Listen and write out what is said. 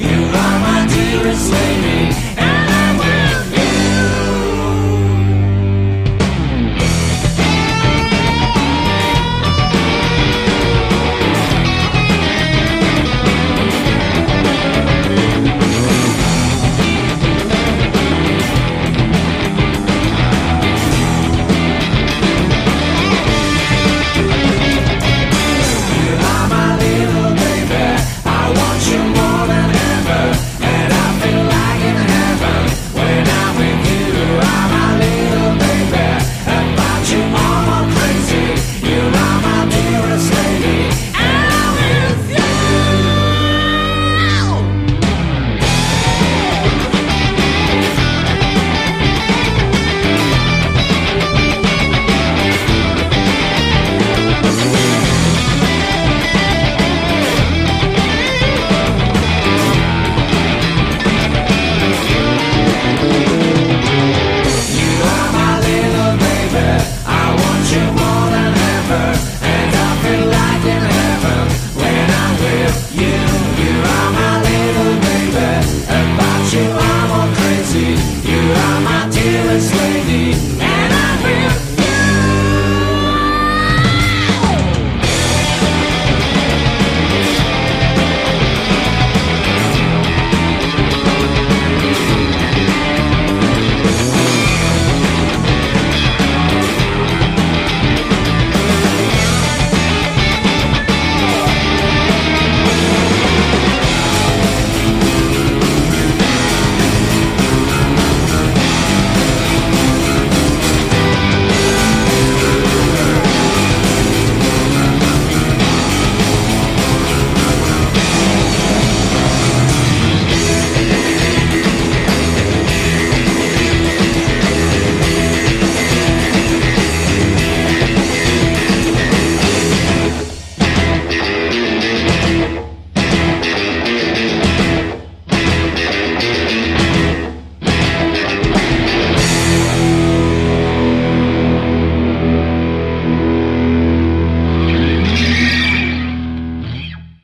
You are my dearest lady.